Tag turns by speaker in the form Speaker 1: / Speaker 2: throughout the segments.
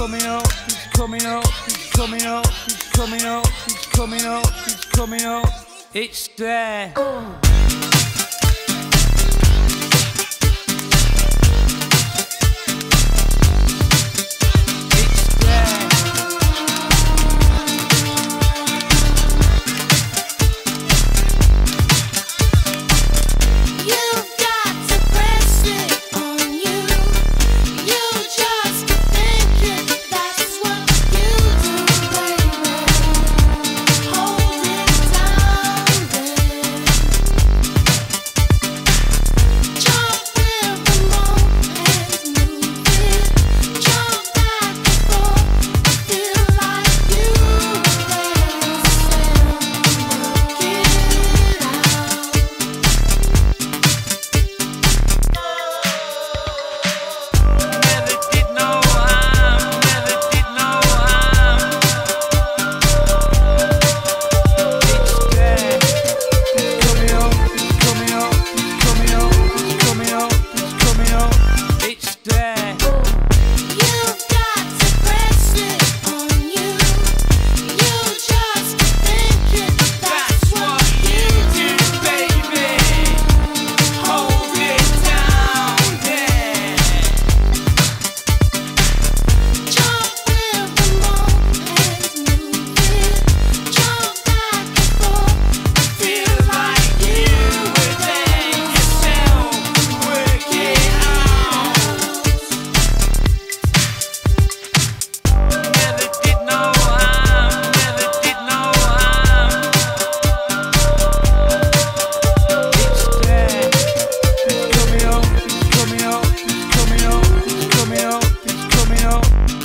Speaker 1: coming up, he's coming up, he's coming up, he's coming up, he's coming up, he's coming up. It's there. Oh.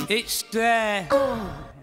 Speaker 1: It's there. Oh.